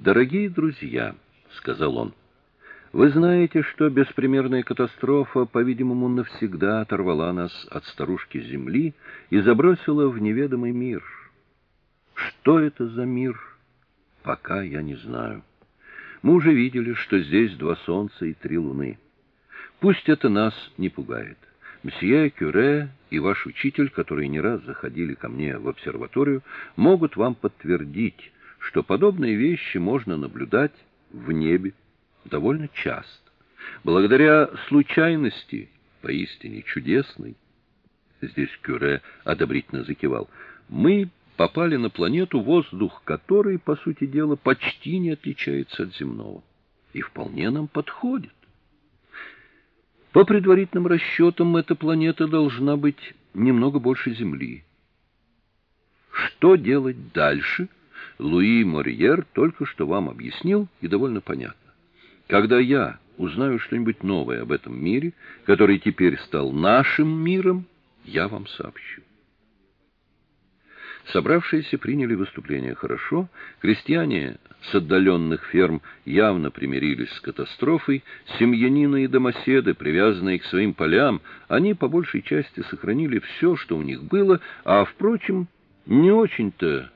«Дорогие друзья», — сказал он, — «вы знаете, что беспримерная катастрофа, по-видимому, навсегда оторвала нас от старушки Земли и забросила в неведомый мир. Что это за мир, пока я не знаю. Мы уже видели, что здесь два солнца и три луны. Пусть это нас не пугает. Мсье Кюре и ваш учитель, которые не раз заходили ко мне в обсерваторию, могут вам подтвердить, что подобные вещи можно наблюдать в небе довольно часто. Благодаря случайности, поистине чудесной, здесь Кюре одобрительно закивал, мы попали на планету, воздух которой, по сути дела, почти не отличается от земного и вполне нам подходит. По предварительным расчетам, эта планета должна быть немного больше Земли. Что делать дальше – Луи Морьер только что вам объяснил, и довольно понятно. Когда я узнаю что-нибудь новое об этом мире, который теперь стал нашим миром, я вам сообщу. Собравшиеся приняли выступление хорошо, крестьяне с отдаленных ферм явно примирились с катастрофой, семьянины и домоседы, привязанные к своим полям, они по большей части сохранили все, что у них было, а, впрочем, не очень-то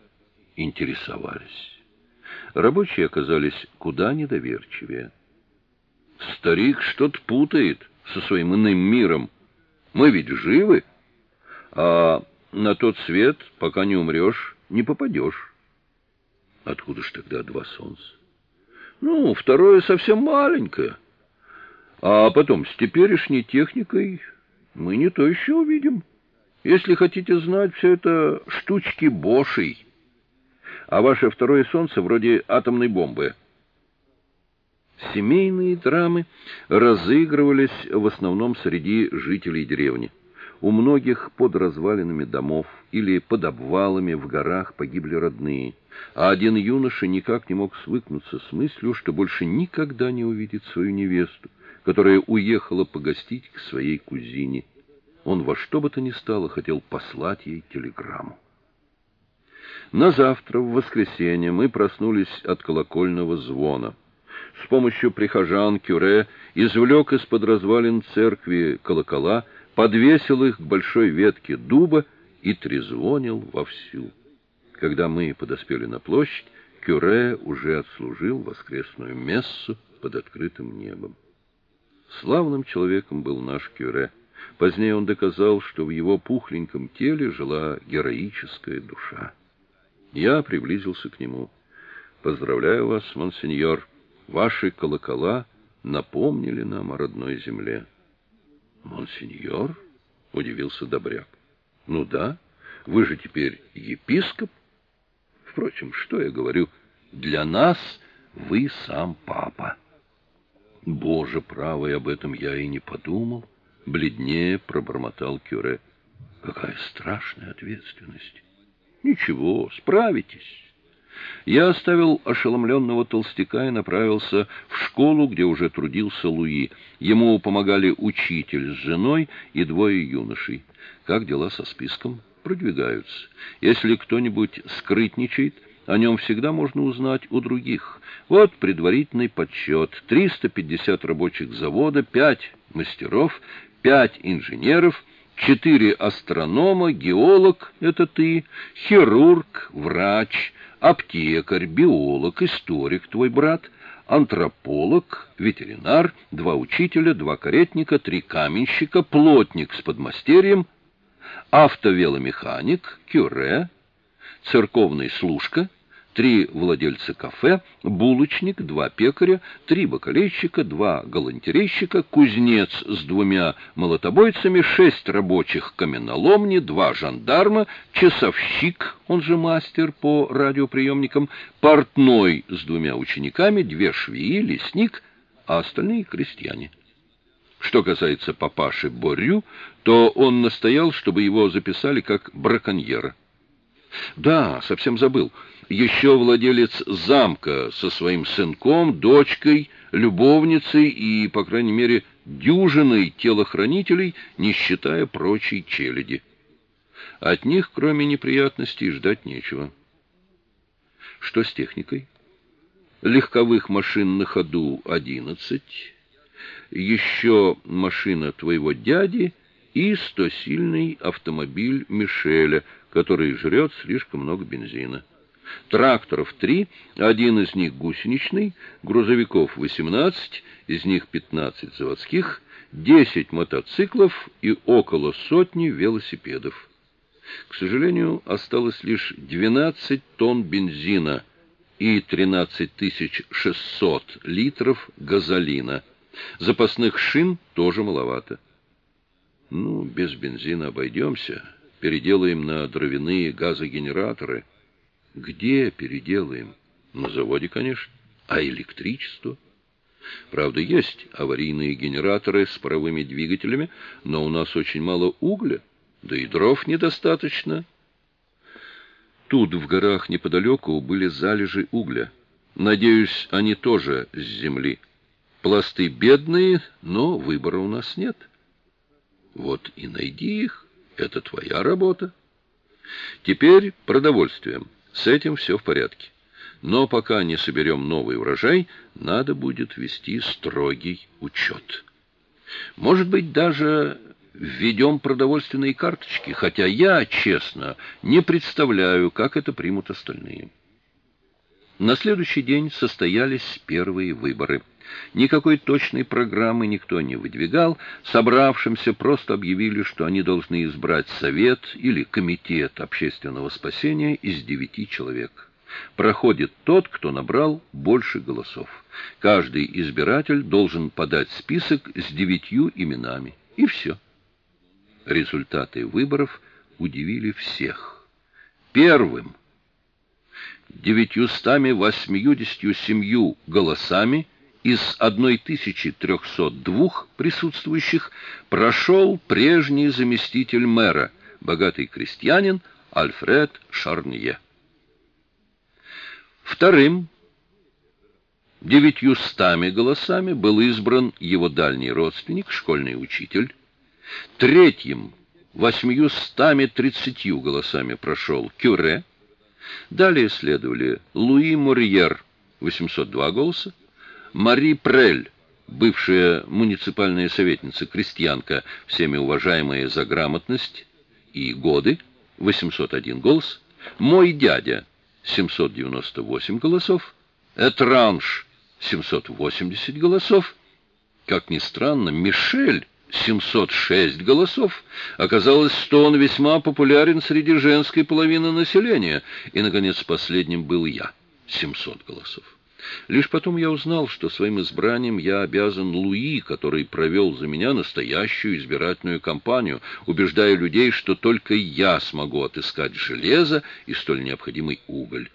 интересовались. Рабочие оказались куда недоверчивее. Старик что-то путает со своим иным миром. Мы ведь живы, а на тот свет, пока не умрешь, не попадешь. Откуда ж тогда два солнца? Ну, второе совсем маленькое. А потом, с теперешней техникой мы не то еще увидим. Если хотите знать, все это штучки бошей а ваше второе солнце вроде атомной бомбы. Семейные драмы разыгрывались в основном среди жителей деревни. У многих под развалинами домов или под обвалами в горах погибли родные, а один юноша никак не мог свыкнуться с мыслью, что больше никогда не увидит свою невесту, которая уехала погостить к своей кузине. Он во что бы то ни стало хотел послать ей телеграмму. На завтра, в воскресенье, мы проснулись от колокольного звона. С помощью прихожан Кюре извлек из-под развалин церкви колокола, подвесил их к большой ветке дуба и трезвонил вовсю. Когда мы подоспели на площадь, Кюре уже отслужил воскресную мессу под открытым небом. Славным человеком был наш Кюре. Позднее он доказал, что в его пухленьком теле жила героическая душа. Я приблизился к нему. «Поздравляю вас, монсеньор. Ваши колокола напомнили нам о родной земле». «Монсеньор?» — удивился Добряк. «Ну да, вы же теперь епископ. Впрочем, что я говорю, для нас вы сам папа». «Боже правый, об этом я и не подумал», — бледнее пробормотал Кюре. «Какая страшная ответственность!» Ничего, справитесь. Я оставил ошеломленного толстяка и направился в школу, где уже трудился Луи. Ему помогали учитель с женой и двое юношей. Как дела со списком? Продвигаются. Если кто-нибудь скрытничает, о нем всегда можно узнать у других. Вот предварительный подсчет. 350 рабочих завода, 5 мастеров, 5 инженеров — четыре астронома, геолог — это ты, хирург, врач, аптекарь, биолог, историк твой брат, антрополог, ветеринар, два учителя, два каретника, три каменщика, плотник с подмастерьем, автовеломеханик, кюре, церковный служка — три владельца кафе, булочник, два пекаря, три бакалейщика, два галантерейщика, кузнец с двумя молотобойцами, шесть рабочих каменоломни, два жандарма, часовщик, он же мастер по радиоприемникам, портной с двумя учениками, две швеи, лесник, а остальные крестьяне. Что касается папаши Борю, то он настоял, чтобы его записали как браконьера. Да, совсем забыл. Еще владелец замка со своим сынком, дочкой, любовницей и, по крайней мере, дюжиной телохранителей, не считая прочей челяди. От них, кроме неприятностей, ждать нечего. Что с техникой? легковых машин на ходу одиннадцать, еще машина твоего дяди и стосильный автомобиль Мишеля, который жрет слишком много бензина. Тракторов три, один из них гусеничный, грузовиков восемнадцать, из них пятнадцать заводских, десять мотоциклов и около сотни велосипедов. К сожалению, осталось лишь двенадцать тонн бензина – и 13 600 литров газолина. Запасных шин тоже маловато. Ну, без бензина обойдемся. Переделаем на дровяные газогенераторы. Где переделаем? На заводе, конечно. А электричество? Правда, есть аварийные генераторы с паровыми двигателями, но у нас очень мало угля, да и дров недостаточно. Тут, в горах неподалеку, были залежи угля. Надеюсь, они тоже с земли. Пласты бедные, но выбора у нас нет. Вот и найди их. Это твоя работа. Теперь продовольствием. С этим все в порядке. Но пока не соберем новый урожай, надо будет вести строгий учет. Может быть, даже введем продовольственные карточки, хотя я, честно, не представляю, как это примут остальные. На следующий день состоялись первые выборы. Никакой точной программы никто не выдвигал, собравшимся просто объявили, что они должны избрать совет или комитет общественного спасения из девяти человек. Проходит тот, кто набрал больше голосов. Каждый избиратель должен подать список с девятью именами. И все. Результаты выборов удивили всех. Первым, 987 голосами из 1302 присутствующих прошел прежний заместитель мэра, богатый крестьянин Альфред Шарнье. Вторым, девятьюстами голосами был избран его дальний родственник, школьный учитель Третьим восьмиюстами тридцатью голосами прошел Кюре. Далее следовали Луи Мурьер, 802 голоса, Мари Прель, бывшая муниципальная советница, крестьянка, всеми уважаемая за грамотность и годы, 801 голос, мой дядя, 798 голосов, Этранж, 780 голосов, как ни странно, Мишель, 706 голосов. Оказалось, что он весьма популярен среди женской половины населения. И, наконец, последним был я. 700 голосов. Лишь потом я узнал, что своим избранием я обязан Луи, который провел за меня настоящую избирательную кампанию, убеждая людей, что только я смогу отыскать железо и столь необходимый уголь.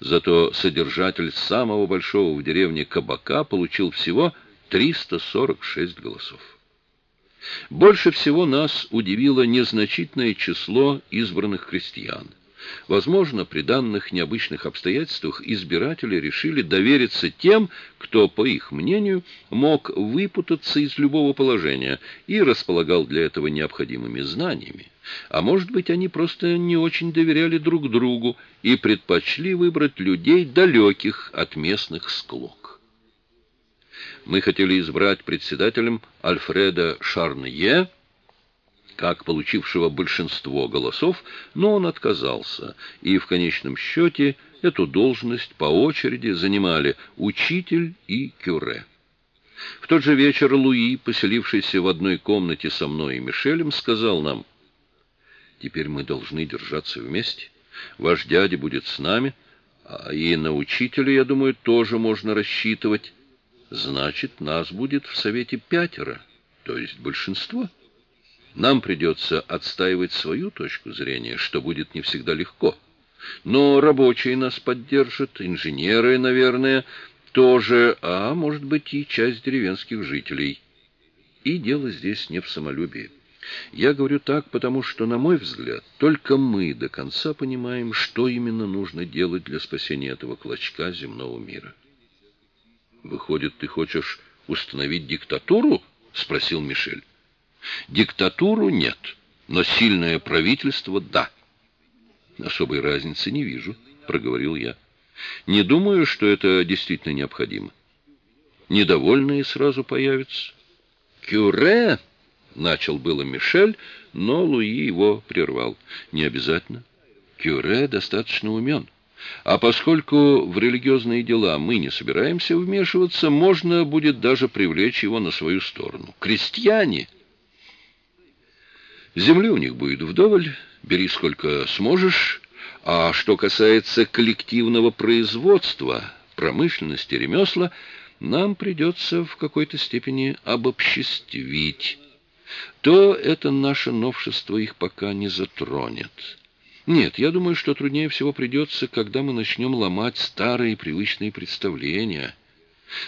Зато содержатель самого большого в деревне кабака получил всего 346 голосов. Больше всего нас удивило незначительное число избранных крестьян. Возможно, при данных необычных обстоятельствах избиратели решили довериться тем, кто, по их мнению, мог выпутаться из любого положения и располагал для этого необходимыми знаниями. А может быть, они просто не очень доверяли друг другу и предпочли выбрать людей, далеких от местных склок. Мы хотели избрать председателем Альфреда Шарнье, как получившего большинство голосов, но он отказался, и в конечном счете эту должность по очереди занимали учитель и кюре. В тот же вечер Луи, поселившийся в одной комнате со мной и Мишелем, сказал нам, «Теперь мы должны держаться вместе. Ваш дядя будет с нами, а и на учителя, я думаю, тоже можно рассчитывать». Значит, нас будет в Совете пятеро, то есть большинство. Нам придется отстаивать свою точку зрения, что будет не всегда легко. Но рабочие нас поддержат, инженеры, наверное, тоже, а может быть и часть деревенских жителей. И дело здесь не в самолюбии. Я говорю так, потому что, на мой взгляд, только мы до конца понимаем, что именно нужно делать для спасения этого клочка земного мира. Выходит, ты хочешь установить диктатуру? спросил Мишель. Диктатуру нет, но сильное правительство да. Особой разницы не вижу, проговорил я. Не думаю, что это действительно необходимо. Недовольные сразу появятся. «Кюре!» — начал было Мишель, но Луи его прервал. «Не обязательно. Кюре достаточно умен. А поскольку в религиозные дела мы не собираемся вмешиваться, можно будет даже привлечь его на свою сторону. Крестьяне! Земли у них будет вдоволь, бери сколько сможешь. А что касается коллективного производства, промышленности, ремесла, нам придется в какой-то степени обобществить. То это наше новшество их пока не затронет. Нет, я думаю, что труднее всего придется, когда мы начнем ломать старые привычные представления.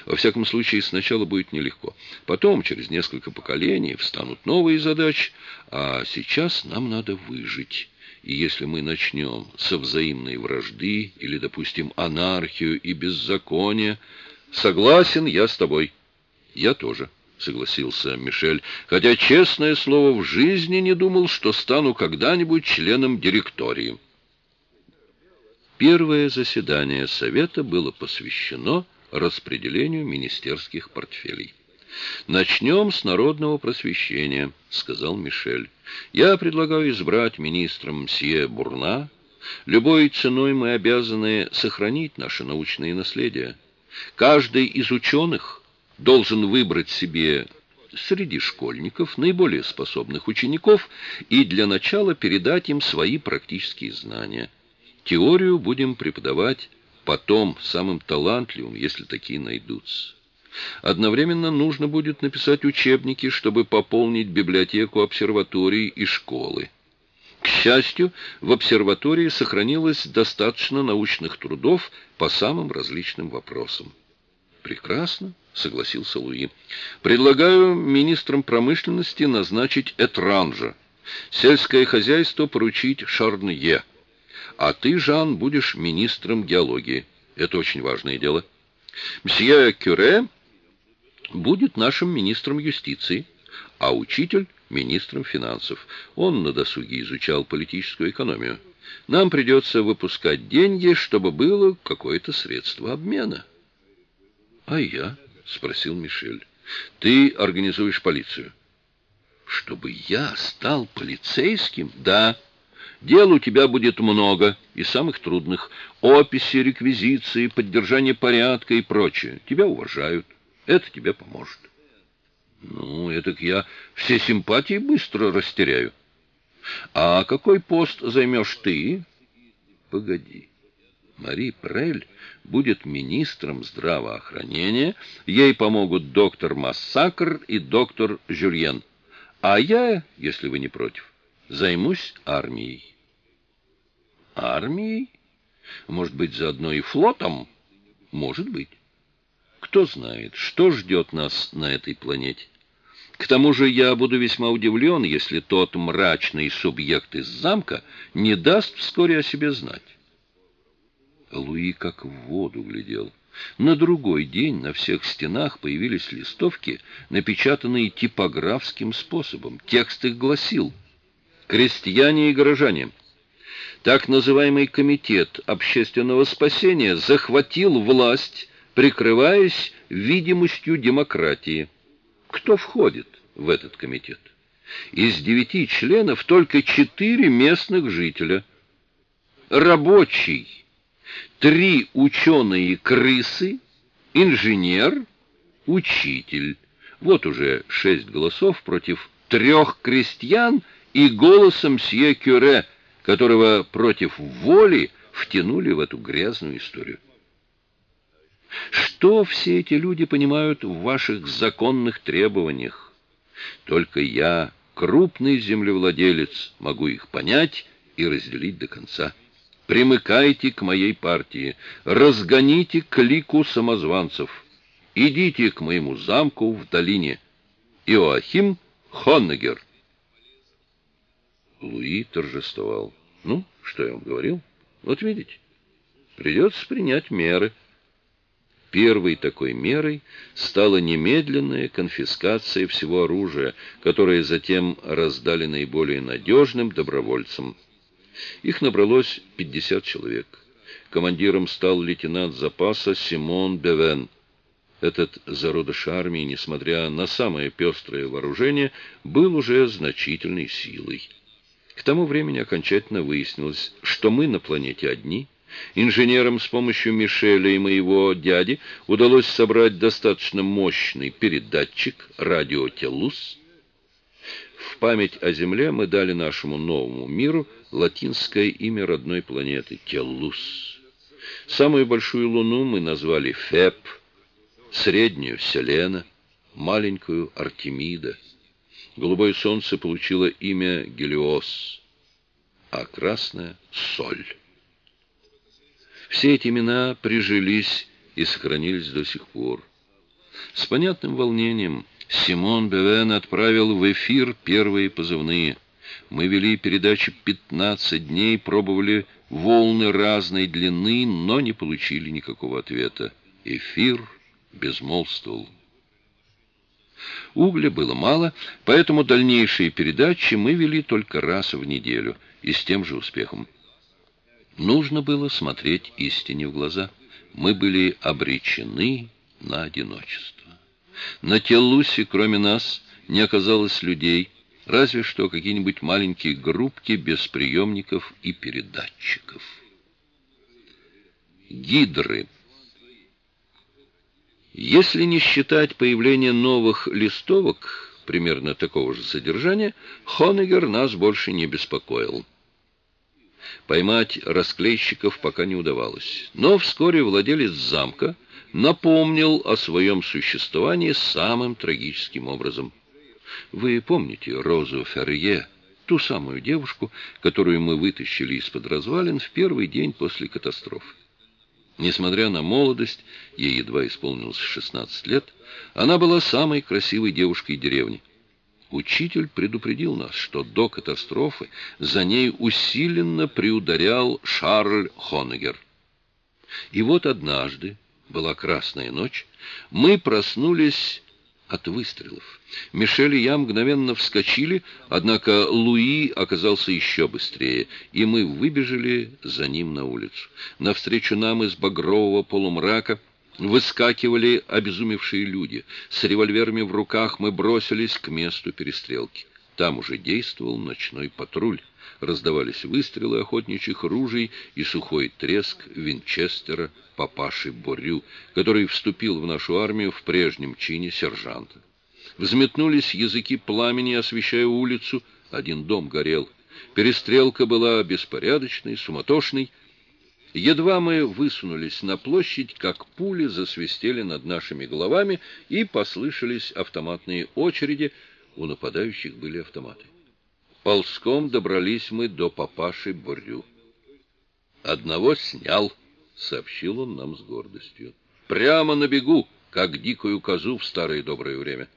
Во всяком случае, сначала будет нелегко. Потом, через несколько поколений, встанут новые задачи, а сейчас нам надо выжить. И если мы начнем со взаимной вражды или, допустим, анархию и беззаконие, согласен я с тобой. Я тоже. — согласился Мишель, хотя, честное слово, в жизни не думал, что стану когда-нибудь членом директории. Первое заседание Совета было посвящено распределению министерских портфелей. «Начнем с народного просвещения», — сказал Мишель. «Я предлагаю избрать министром мсье Бурна. Любой ценой мы обязаны сохранить наше научное наследие. Каждый из ученых должен выбрать себе среди школьников наиболее способных учеников и для начала передать им свои практические знания. Теорию будем преподавать потом самым талантливым, если такие найдутся. Одновременно нужно будет написать учебники, чтобы пополнить библиотеку обсерватории и школы. К счастью, в обсерватории сохранилось достаточно научных трудов по самым различным вопросам. Прекрасно, согласился Луи. Предлагаю министрам промышленности назначить Этранжа. Сельское хозяйство поручить Шарнье. А ты, Жан, будешь министром геологии. Это очень важное дело. Мсье Кюре будет нашим министром юстиции, а учитель — министром финансов. Он на досуге изучал политическую экономию. Нам придется выпускать деньги, чтобы было какое-то средство обмена. «А я?» — спросил Мишель. «Ты организуешь полицию». «Чтобы я стал полицейским?» «Да. Дел у тебя будет много, и самых трудных. Описи, реквизиции, поддержание порядка и прочее. Тебя уважают. Это тебе поможет». «Ну, это я все симпатии быстро растеряю». «А какой пост займешь ты?» «Погоди». Мари Прель будет министром здравоохранения, ей помогут доктор Массакр и доктор Жюльен. А я, если вы не против, займусь армией. Армией? Может быть, заодно и флотом? Может быть. Кто знает, что ждет нас на этой планете. К тому же я буду весьма удивлен, если тот мрачный субъект из замка не даст вскоре о себе знать. Луи как в воду глядел. На другой день на всех стенах появились листовки, напечатанные типографским способом. Текст их гласил «Крестьяне и горожане». Так называемый комитет общественного спасения захватил власть, прикрываясь видимостью демократии. Кто входит в этот комитет? Из девяти членов только четыре местных жителя. Рабочий три ученые-крысы, инженер, учитель. Вот уже шесть голосов против трех крестьян и голосом сье Кюре, которого против воли втянули в эту грязную историю. Что все эти люди понимают в ваших законных требованиях? Только я, крупный землевладелец, могу их понять и разделить до конца примыкайте к моей партии, разгоните клику самозванцев, идите к моему замку в долине. Иоахим Хоннегер. Луи торжествовал. Ну, что я вам говорил? Вот видите, придется принять меры. Первой такой мерой стала немедленная конфискация всего оружия, которое затем раздали наиболее надежным добровольцам. Их набралось 50 человек. командиром стал лейтенант запаса Симон Бевен. Этот зародыш армии, несмотря на самое пестрое вооружение, был уже значительной силой. К тому времени окончательно выяснилось, что мы на планете одни. Инженерам с помощью Мишеля и моего дяди удалось собрать достаточно мощный передатчик радиотелус. В память о Земле мы дали нашему новому миру латинское имя родной планеты — Теллус. Самую большую Луну мы назвали Феб — среднюю — Селена, маленькую — Артемида. Голубое солнце получило имя Гелиос, а красное — Соль. Все эти имена прижились и сохранились до сих пор. С понятным волнением Симон Бевен отправил в эфир первые позывные. Мы вели передачи 15 дней, пробовали волны разной длины, но не получили никакого ответа. Эфир безмолвствовал. Угля было мало, поэтому дальнейшие передачи мы вели только раз в неделю и с тем же успехом. Нужно было смотреть истине в глаза. Мы были обречены на одиночество. На Теллусе, кроме нас, не оказалось людей, разве что какие-нибудь маленькие группки без приемников и передатчиков. Гидры — если не считать появление новых листовок, примерно такого же содержания, Хонегер нас больше не беспокоил. Поймать расклейщиков пока не удавалось. Но вскоре владелец замка напомнил о своем существовании самым трагическим образом. Вы помните Розу Ферье, ту самую девушку, которую мы вытащили из-под развалин в первый день после катастрофы? Несмотря на молодость, ей едва исполнилось 16 лет, она была самой красивой девушкой деревни. Учитель предупредил нас, что до катастрофы за ней усиленно приударял Шарль Хонегер. И вот однажды, была красная ночь, мы проснулись от выстрелов. Мишель и я мгновенно вскочили, однако Луи оказался еще быстрее, и мы выбежали за ним на улицу. Навстречу нам из багрового полумрака выскакивали обезумевшие люди. С револьверами в руках мы бросились к месту перестрелки. Там уже действовал ночной патруль. Раздавались выстрелы охотничьих ружей и сухой треск винчестера папаши Борю, который вступил в нашу армию в прежнем чине сержанта. Взметнулись языки пламени, освещая улицу. Один дом горел. Перестрелка была беспорядочной, суматошной. Едва мы высунулись на площадь, как пули засвистели над нашими головами, и послышались автоматные очереди. У нападающих были автоматы. Ползком добрались мы до папаши Борю. «Одного снял», — сообщил он нам с гордостью. «Прямо на бегу, как дикую козу в старое доброе время».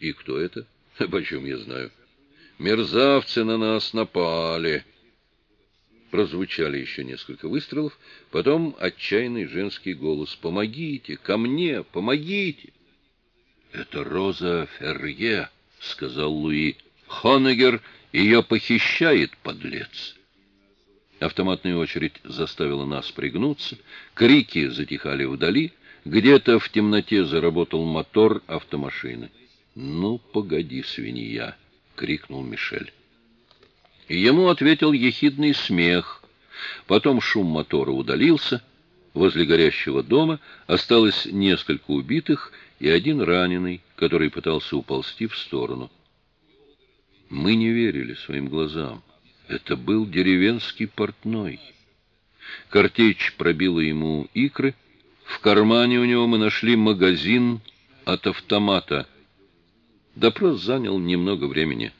«И кто это?» «Почем я знаю?» «Мерзавцы на нас напали». Прозвучали еще несколько выстрелов, потом отчаянный женский голос. «Помогите! Ко мне! Помогите!» «Это Роза Ферье», — сказал Луи. «Хонегер ее похищает, подлец. Автоматная очередь заставила нас пригнуться, крики затихали вдали, где-то в темноте заработал мотор автомашины. «Ну, погоди, свинья!» — крикнул Мишель. ему ответил ехидный смех. Потом шум мотора удалился. Возле горящего дома осталось несколько убитых и один раненый, который пытался уползти в сторону. Мы не верили своим глазам. Это был деревенский портной. Картечь пробила ему икры. В кармане у него мы нашли магазин от автомата. Допрос занял немного времени.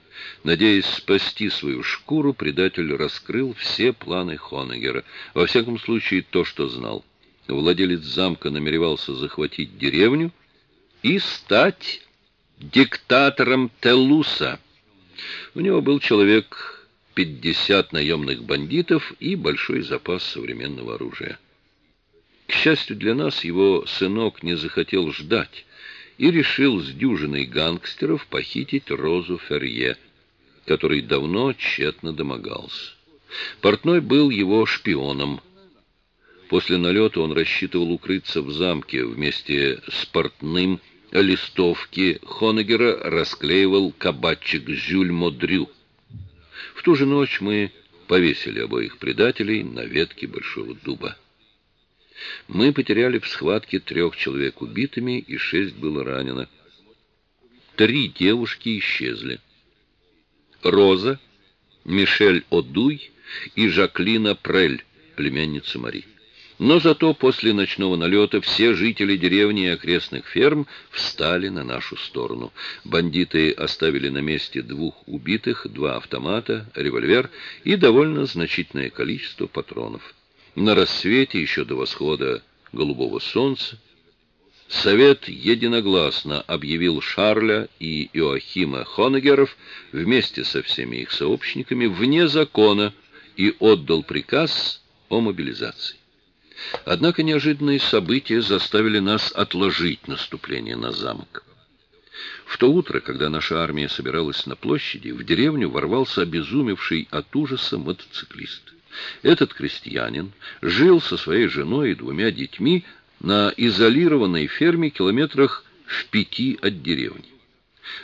Надеясь спасти свою шкуру, предатель раскрыл все планы Хонегера. Во всяком случае, то, что знал. Владелец замка намеревался захватить деревню и стать диктатором Телуса. У него был человек 50 наемных бандитов и большой запас современного оружия. К счастью для нас, его сынок не захотел ждать и решил с дюжиной гангстеров похитить Розу Ферье, который давно тщетно домогался. Портной был его шпионом. После налета он рассчитывал укрыться в замке вместе с портным, листовки Хонегера расклеивал кабачик Жюль Модрю. В ту же ночь мы повесили обоих предателей на ветке большого дуба. Мы потеряли в схватке трех человек убитыми и шесть было ранено. Три девушки исчезли. Роза, Мишель Одуй и Жаклина Прель, племянница Мари. Но зато после ночного налета все жители деревни и окрестных ферм встали на нашу сторону. Бандиты оставили на месте двух убитых, два автомата, револьвер и довольно значительное количество патронов. На рассвете, еще до восхода голубого солнца, Совет единогласно объявил Шарля и Иоахима Хонегеров вместе со всеми их сообщниками вне закона и отдал приказ о мобилизации. Однако неожиданные события заставили нас отложить наступление на замок. В то утро, когда наша армия собиралась на площади, в деревню ворвался обезумевший от ужаса мотоциклист. Этот крестьянин жил со своей женой и двумя детьми на изолированной ферме километрах в пяти от деревни.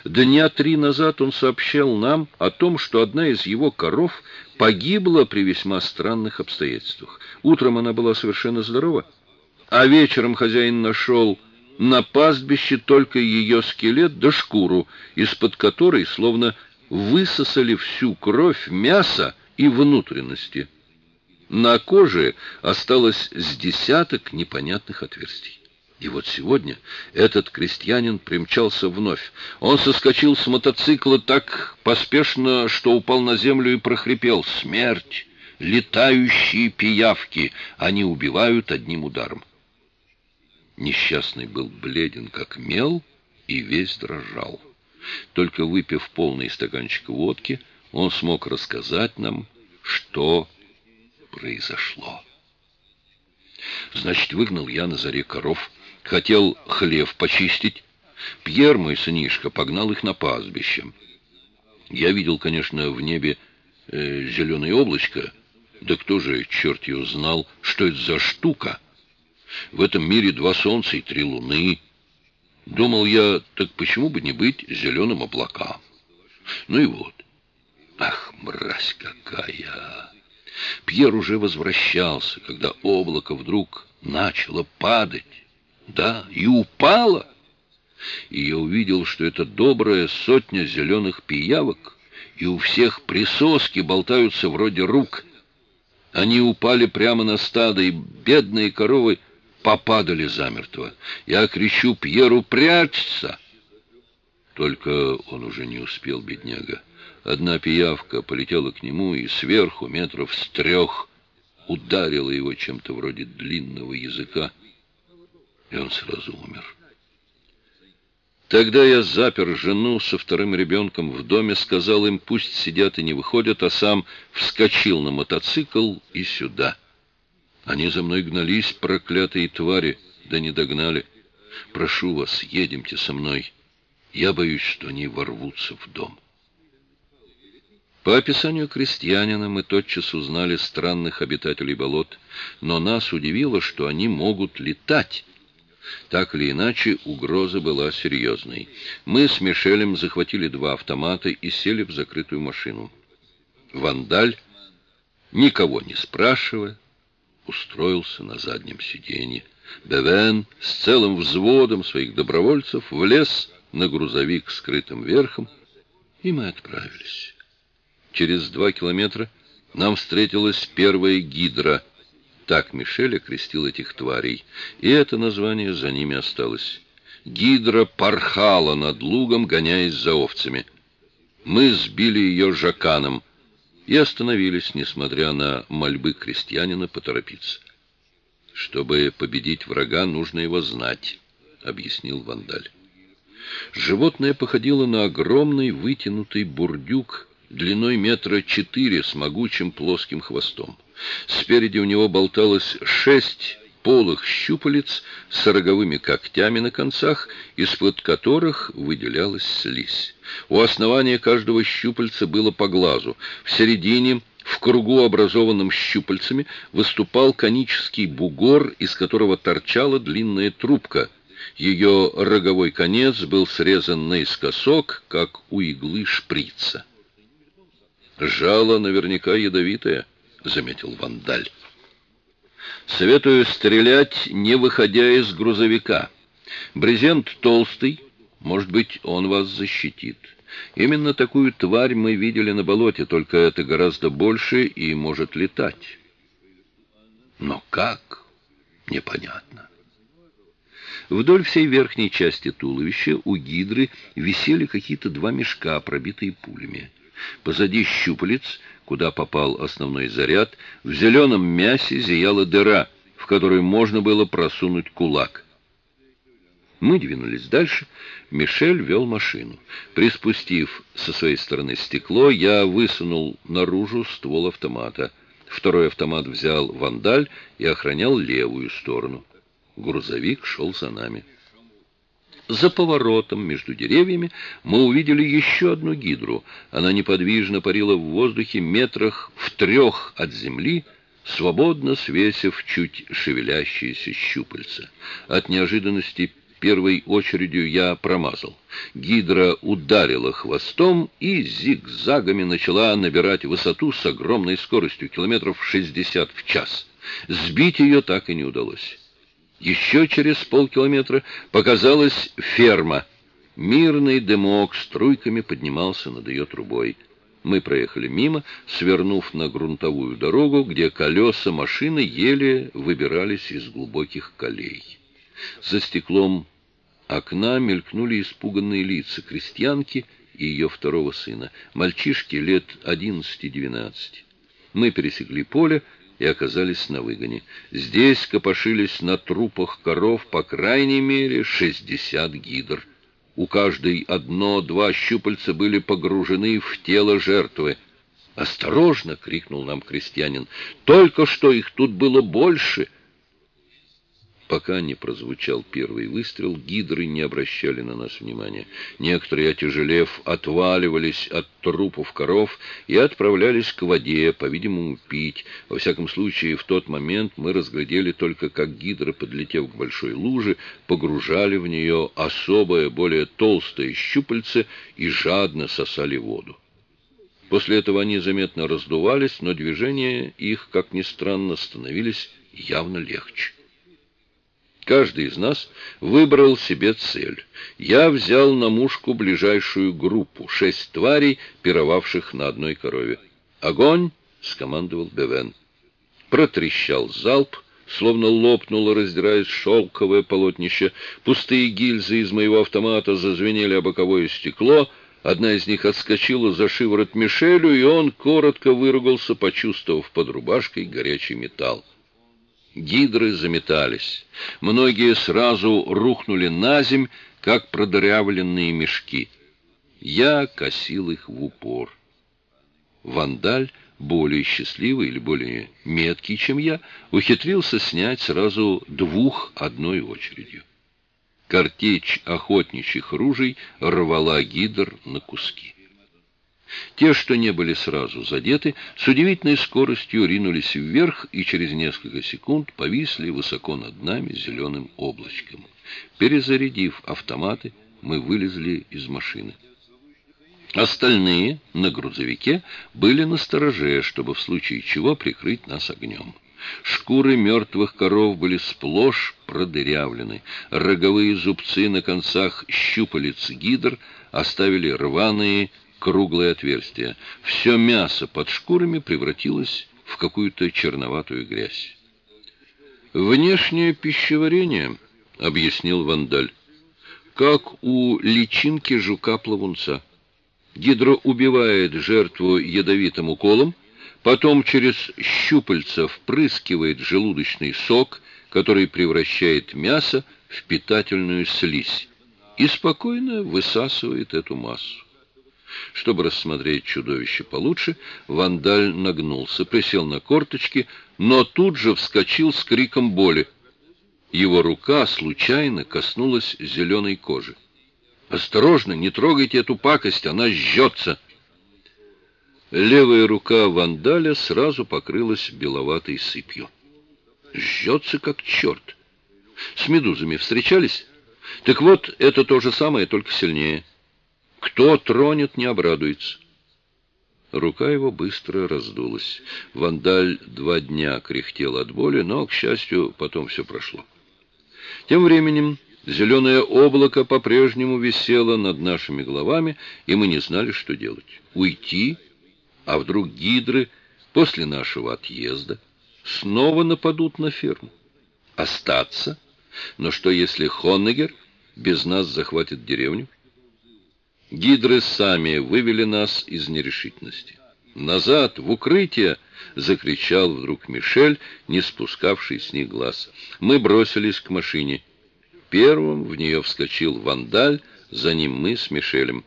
Дня три назад он сообщал нам о том, что одна из его коров погибла при весьма странных обстоятельствах. Утром она была совершенно здорова, а вечером хозяин нашел на пастбище только ее скелет да шкуру, из-под которой словно высосали всю кровь, мясо и внутренности. На коже осталось с десяток непонятных отверстий. И вот сегодня этот крестьянин примчался вновь. Он соскочил с мотоцикла так поспешно, что упал на землю и прохрипел «Смерть! Летающие пиявки! Они убивают одним ударом!» Несчастный был бледен, как мел, и весь дрожал. Только выпив полный стаканчик водки, он смог рассказать нам, что произошло. Значит, выгнал я на заре коров, хотел хлев почистить. Пьер, мой сынишка, погнал их на пастбище. Я видел, конечно, в небе э, зеленое облачко, да кто же, черт его знал, что это за штука? В этом мире два солнца и три луны. Думал я, так почему бы не быть зеленым облакам? Ну и вот. Ах, мразь какая! Пьер уже возвращался, когда облако вдруг начало падать. Да, и упало. И я увидел, что это добрая сотня зеленых пиявок, и у всех присоски болтаются вроде рук. Они упали прямо на стадо, и бедные коровы попадали замертво. Я кричу Пьеру «Прячься!» Только он уже не успел, бедняга. Одна пиявка полетела к нему и сверху, метров с трех, ударила его чем-то вроде длинного языка, и он сразу умер. Тогда я запер жену со вторым ребенком в доме, сказал им, пусть сидят и не выходят, а сам вскочил на мотоцикл и сюда. Они за мной гнались, проклятые твари, да не догнали. Прошу вас, едемте со мной. Я боюсь, что они ворвутся в дом. По описанию крестьянина мы тотчас узнали странных обитателей болот, но нас удивило, что они могут летать. Так или иначе, угроза была серьезной. Мы с Мишелем захватили два автомата и сели в закрытую машину. Вандаль, никого не спрашивая, устроился на заднем сиденье. Бевен с целым взводом своих добровольцев влез на грузовик скрытым верхом, и мы отправились. Через два километра нам встретилась первая гидра. Так Мишель окрестил этих тварей, и это название за ними осталось. Гидра порхала над лугом, гоняясь за овцами. Мы сбили ее жаканом и остановились, несмотря на мольбы крестьянина поторопиться. «Чтобы победить врага, нужно его знать», — объяснил Вандаль. Животное походило на огромный вытянутый бурдюк длиной метра четыре с могучим плоским хвостом. Спереди у него болталось шесть полых щупалец с роговыми когтями на концах, из-под которых выделялась слизь. У основания каждого щупальца было по глазу, в середине В кругу, образованном щупальцами, выступал конический бугор, из которого торчала длинная трубка. Ее роговой конец был срезан наискосок, как у иглы шприца. «Жало наверняка ядовитое», — заметил Вандаль. «Советую стрелять, не выходя из грузовика. Брезент толстый, может быть, он вас защитит». Именно такую тварь мы видели на болоте, только это гораздо больше и может летать. Но как? Непонятно. Вдоль всей верхней части туловища у гидры висели какие-то два мешка, пробитые пулями. Позади щупалец, куда попал основной заряд, в зеленом мясе зияла дыра, в которую можно было просунуть кулак. Мы двинулись дальше. Мишель вел машину. Приспустив со своей стороны стекло, я высунул наружу ствол автомата. Второй автомат взял вандаль и охранял левую сторону. Грузовик шел за нами. За поворотом между деревьями мы увидели еще одну гидру. Она неподвижно парила в воздухе метрах в трех от земли, свободно свесив чуть шевелящиеся щупальца. От неожиданности Первой очередью я промазал. Гидра ударила хвостом и зигзагами начала набирать высоту с огромной скоростью, километров 60 в час. Сбить ее так и не удалось. Еще через полкилометра показалась ферма. Мирный дымок струйками поднимался над ее трубой. Мы проехали мимо, свернув на грунтовую дорогу, где колеса машины еле выбирались из глубоких колей. За стеклом окна мелькнули испуганные лица крестьянки и ее второго сына, мальчишки лет одиннадцати-двенадцати. Мы пересекли поле и оказались на выгоне. Здесь копошились на трупах коров по крайней мере шестьдесят гидр. У каждой одно-два щупальца были погружены в тело жертвы. «Осторожно!» — крикнул нам крестьянин. «Только что их тут было больше!» Пока не прозвучал первый выстрел, гидры не обращали на нас внимания. Некоторые, отяжелев, отваливались от трупов коров и отправлялись к воде, по-видимому, пить. Во всяком случае, в тот момент мы разглядели только, как гидры, подлетев к большой луже, погружали в нее особое, более толстое щупальце и жадно сосали воду. После этого они заметно раздувались, но движения их, как ни странно, становились явно легче. Каждый из нас выбрал себе цель. Я взял на мушку ближайшую группу, шесть тварей, пировавших на одной корове. «Огонь!» — скомандовал Бевен. Протрещал залп, словно лопнуло, раздираясь шелковое полотнище. Пустые гильзы из моего автомата зазвенели о боковое стекло. Одна из них отскочила за шиворот Мишелю, и он коротко выругался, почувствовав под рубашкой горячий металл. Гидры заметались. Многие сразу рухнули на земь, как продырявленные мешки. Я косил их в упор. Вандаль, более счастливый или более меткий, чем я, ухитрился снять сразу двух одной очередью. Картечь охотничьих ружей рвала гидр на куски. Те, что не были сразу задеты, с удивительной скоростью ринулись вверх и через несколько секунд повисли высоко над нами зеленым облачком. Перезарядив автоматы, мы вылезли из машины. Остальные на грузовике были на стороже, чтобы в случае чего прикрыть нас огнем. Шкуры мертвых коров были сплошь продырявлены. Роговые зубцы на концах щупалец гидр оставили рваные круглое отверстие. Все мясо под шкурами превратилось в какую-то черноватую грязь. «Внешнее пищеварение», — объяснил Вандаль, — «как у личинки жука-плавунца. Гидро убивает жертву ядовитым уколом, потом через щупальца впрыскивает желудочный сок, который превращает мясо в питательную слизь, и спокойно высасывает эту массу. Чтобы рассмотреть чудовище получше, Вандаль нагнулся, присел на корточки, но тут же вскочил с криком боли. Его рука случайно коснулась зеленой кожи. «Осторожно, не трогайте эту пакость, она жжется!» Левая рука вандаля сразу покрылась беловатой сыпью. Жжется, как черт. С медузами встречались? Так вот, это то же самое, только сильнее. Кто тронет, не обрадуется. Рука его быстро раздулась. Вандаль два дня кряхтел от боли, но, к счастью, потом все прошло. Тем временем зеленое облако по-прежнему висело над нашими головами, и мы не знали, что делать. Уйти? А вдруг гидры после нашего отъезда снова нападут на ферму? Остаться? Но что, если Хоннегер без нас захватит деревню? Гидры сами вывели нас из нерешительности. «Назад, в укрытие!» — закричал вдруг Мишель, не спускавший с них глаз. Мы бросились к машине. Первым в нее вскочил Вандаль, за ним мы с Мишелем.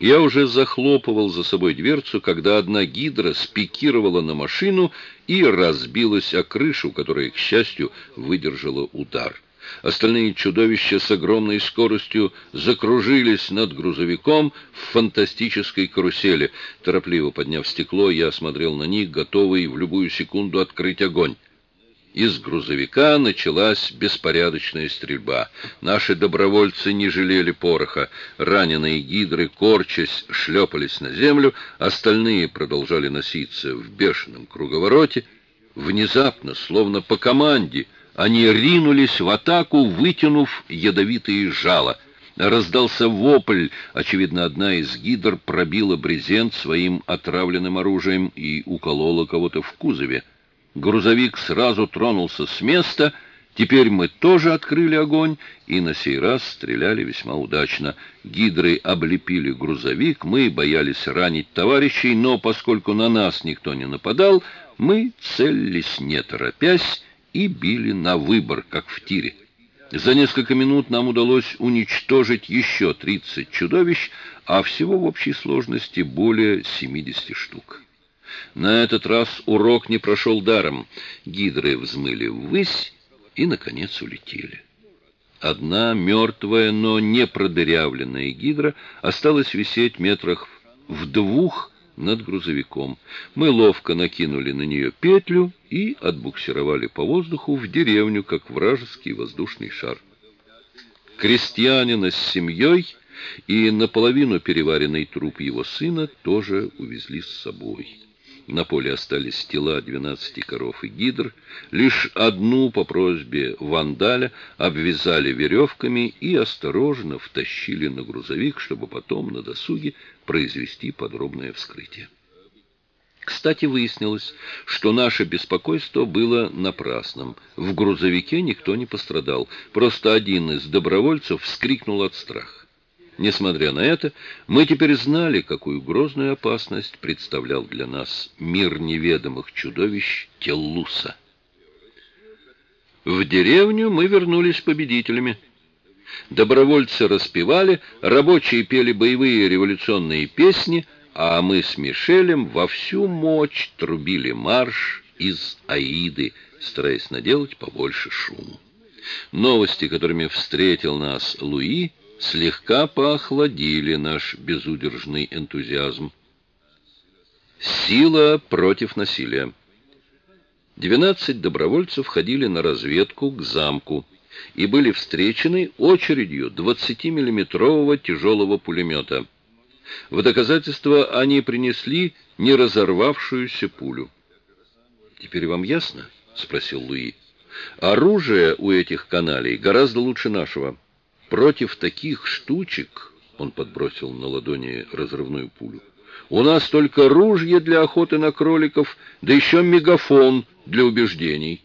Я уже захлопывал за собой дверцу, когда одна гидра спикировала на машину и разбилась о крышу, которая, к счастью, выдержала удар. Остальные чудовища с огромной скоростью закружились над грузовиком в фантастической карусели. Торопливо подняв стекло, я осмотрел на них, готовый в любую секунду открыть огонь. Из грузовика началась беспорядочная стрельба. Наши добровольцы не жалели пороха. Раненые гидры, корчась, шлепались на землю, остальные продолжали носиться в бешеном круговороте. Внезапно, словно по команде, они ринулись в атаку, вытянув ядовитые жало. Раздался вопль. Очевидно, одна из гидр пробила брезент своим отравленным оружием и уколола кого-то в кузове. Грузовик сразу тронулся с места. Теперь мы тоже открыли огонь и на сей раз стреляли весьма удачно. Гидры облепили грузовик, мы боялись ранить товарищей, но поскольку на нас никто не нападал, мы целились не торопясь и били на выбор, как в тире. За несколько минут нам удалось уничтожить еще 30 чудовищ, а всего в общей сложности более 70 штук. На этот раз урок не прошел даром. Гидры взмыли ввысь и, наконец, улетели. Одна мертвая, но не продырявленная гидра осталась висеть метрах в двух над грузовиком. Мы ловко накинули на нее петлю и отбуксировали по воздуху в деревню, как вражеский воздушный шар. Крестьянина с семьей и наполовину переваренный труп его сына тоже увезли с собой. На поле остались тела двенадцати коров и гидр. Лишь одну по просьбе вандаля обвязали веревками и осторожно втащили на грузовик, чтобы потом на досуге произвести подробное вскрытие. Кстати, выяснилось, что наше беспокойство было напрасным. В грузовике никто не пострадал. Просто один из добровольцев вскрикнул от страха. Несмотря на это, мы теперь знали, какую грозную опасность представлял для нас мир неведомых чудовищ Теллуса. В деревню мы вернулись победителями. Добровольцы распевали, рабочие пели боевые революционные песни, а мы с Мишелем во всю мощь трубили марш из Аиды, стараясь наделать побольше шуму. Новости, которыми встретил нас Луи, слегка поохладили наш безудержный энтузиазм. Сила против насилия. Двенадцать добровольцев ходили на разведку к замку и были встречены очередью 20-миллиметрового тяжелого пулемета. В доказательство они принесли не разорвавшуюся пулю. «Теперь вам ясно?» — спросил Луи. «Оружие у этих каналей гораздо лучше нашего». Против таких штучек, он подбросил на ладони разрывную пулю, у нас только ружье для охоты на кроликов, да еще мегафон для убеждений.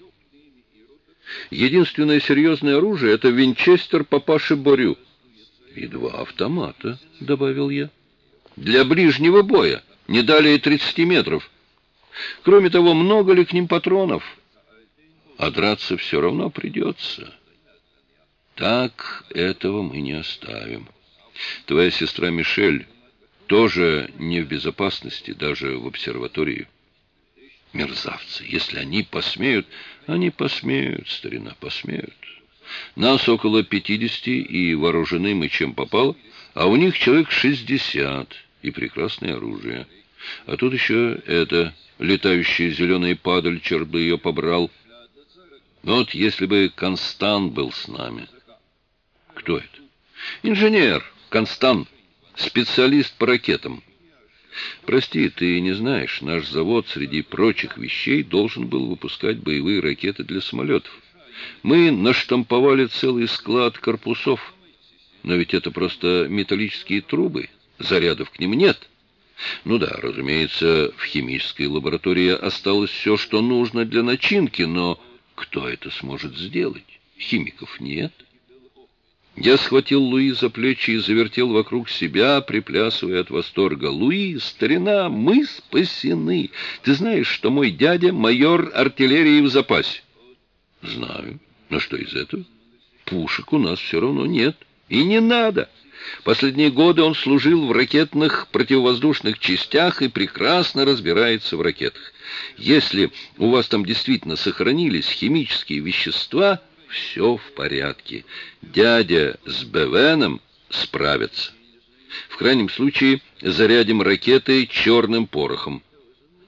Единственное серьезное оружие — это винчестер папаши Борю. И два автомата, — добавил я. Для ближнего боя, не далее 30 метров. Кроме того, много ли к ним патронов? А драться все равно придется. Так этого мы не оставим. Твоя сестра Мишель тоже не в безопасности, даже в обсерватории. Мерзавцы, если они посмеют, они посмеют, старина, посмеют. Нас около пятидесяти, и вооружены мы чем попало, а у них человек шестьдесят, и прекрасное оружие. А тут еще это, летающая зеленая падаль, черт бы ее побрал. Вот если бы Констант был с нами. Кто это? Инженер Констант, специалист по ракетам. Прости, ты не знаешь, наш завод среди прочих вещей должен был выпускать боевые ракеты для самолетов. Мы наштамповали целый склад корпусов. Но ведь это просто металлические трубы, зарядов к ним нет. Ну да, разумеется, в химической лаборатории осталось все, что нужно для начинки, но кто это сможет сделать? Химиков нет. Я схватил Луи за плечи и завертел вокруг себя, приплясывая от восторга. «Луи, старина, мы спасены! Ты знаешь, что мой дядя — майор артиллерии в запасе?» «Знаю. Но что из этого? Пушек у нас все равно нет. И не надо!» Последние годы он служил в ракетных противовоздушных частях и прекрасно разбирается в ракетах. Если у вас там действительно сохранились химические вещества, все в порядке. Дядя с Бевеном справится. В крайнем случае зарядим ракеты черным порохом.